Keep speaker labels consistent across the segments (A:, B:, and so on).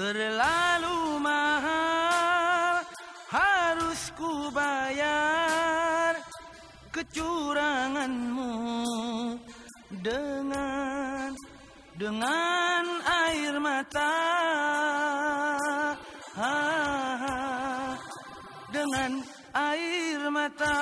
A: Terlalu mahal harus ku bayar kecuranganmu dengan dengan air mata. Ha, ha, dengan air mata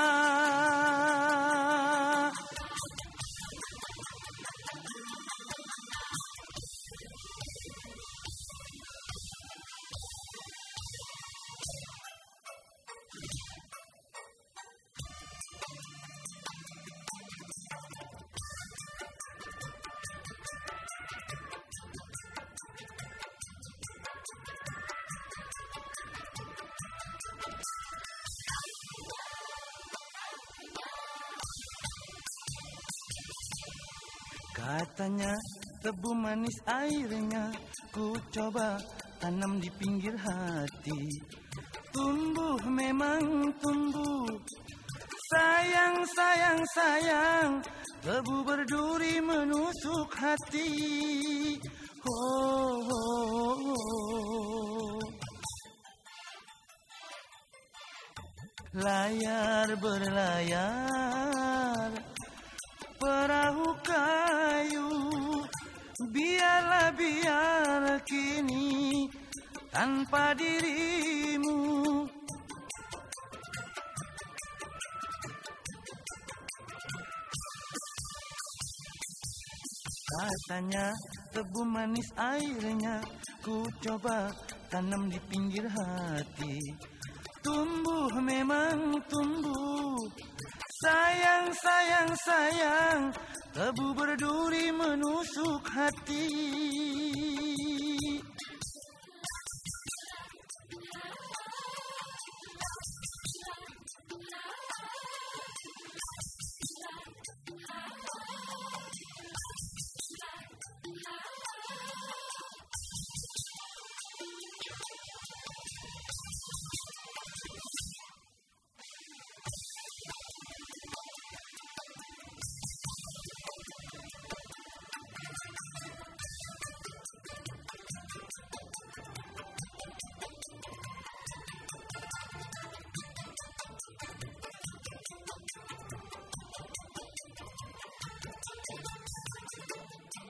A: Katanya tebu manis airnya Ku coba tanam di pinggir hati. Tumbuh memang tumbuh. Sayang, sayang, sayang Tebu berduri menusuk hati. Oh, oh, oh. Layar berlayar Biarlah biar kini Tanpa dirimu. Katanya tebu manis airnya Ku coba tanam di pinggir hati. Tumbuh memang tumbuh. Sayang, sayang, sayang Tebu berduri menusuk hati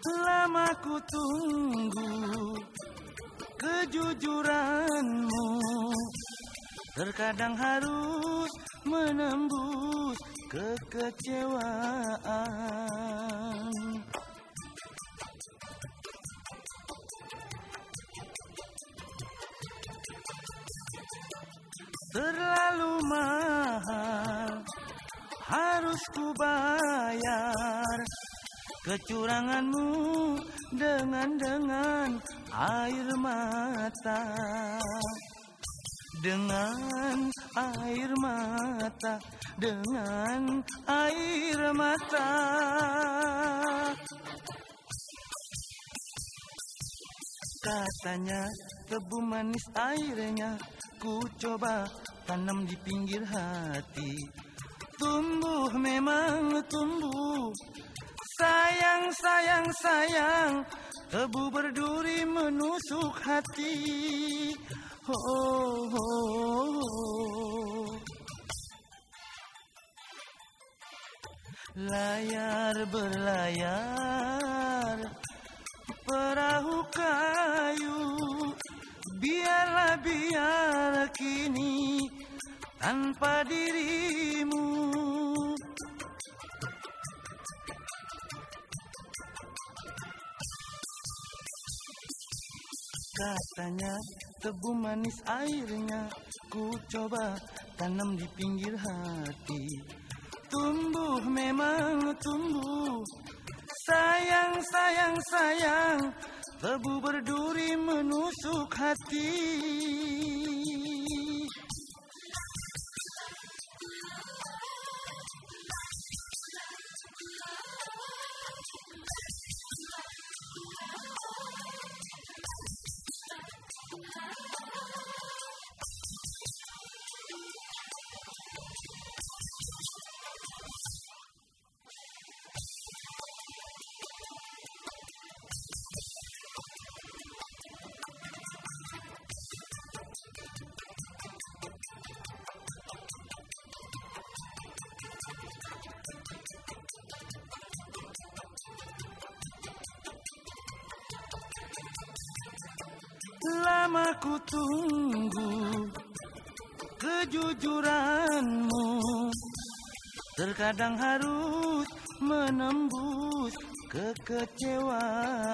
A: Lama ku tunggu kejujuranmu Terkadang harus menembus kekecewaan. Terlalu mahal harus ku bayar kecuranganmu dengan dengan air mata. Dengan air mata dengan air mata. Katanya tebu manis airnya ku coba tanam di pinggir hati. Tumbuh memang tumbuh Sayang, sayang, sayang Tebu berduri menusuk hati oh, oh, oh. Layar berlayar Perahu kayu Biarlah biar kini Tanpa dirimu Katanya tebu manis airnya Ku coba tanam di pinggir hati. Tumbuh memang tumbuh Sayang, sayang, sayang Tebu berduri menusuk hati Lama ku tunggu kejujuranmu Terkadang harus menembus kekecewaan.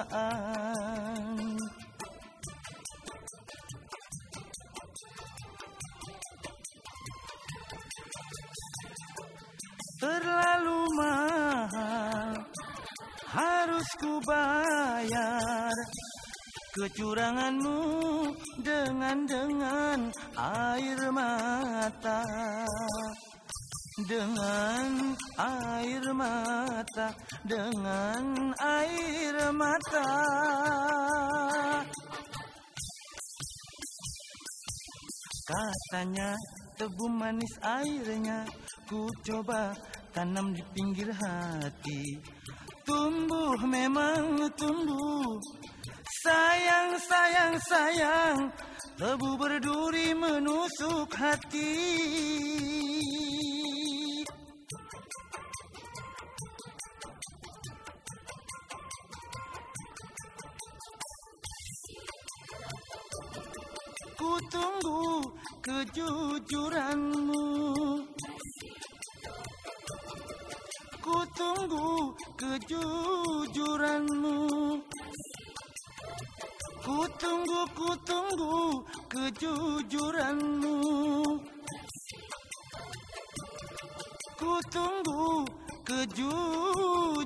A: Terlalu mahal harus ku bayar kecuranganmu dengan dengan air mata dengan air mata dengan air mata. Katanya tebu manis airnya ku coba tanam di pinggir hati. Tumbuh memang tumbuh sayang sayang sayang tebu berduri menusuk hati. Ku tunggu kejujuranmu. Ku tunggu kejujuranmu Ku tunggu, ku tunggu kejujuranmu. Ku tunggu kejujuranmu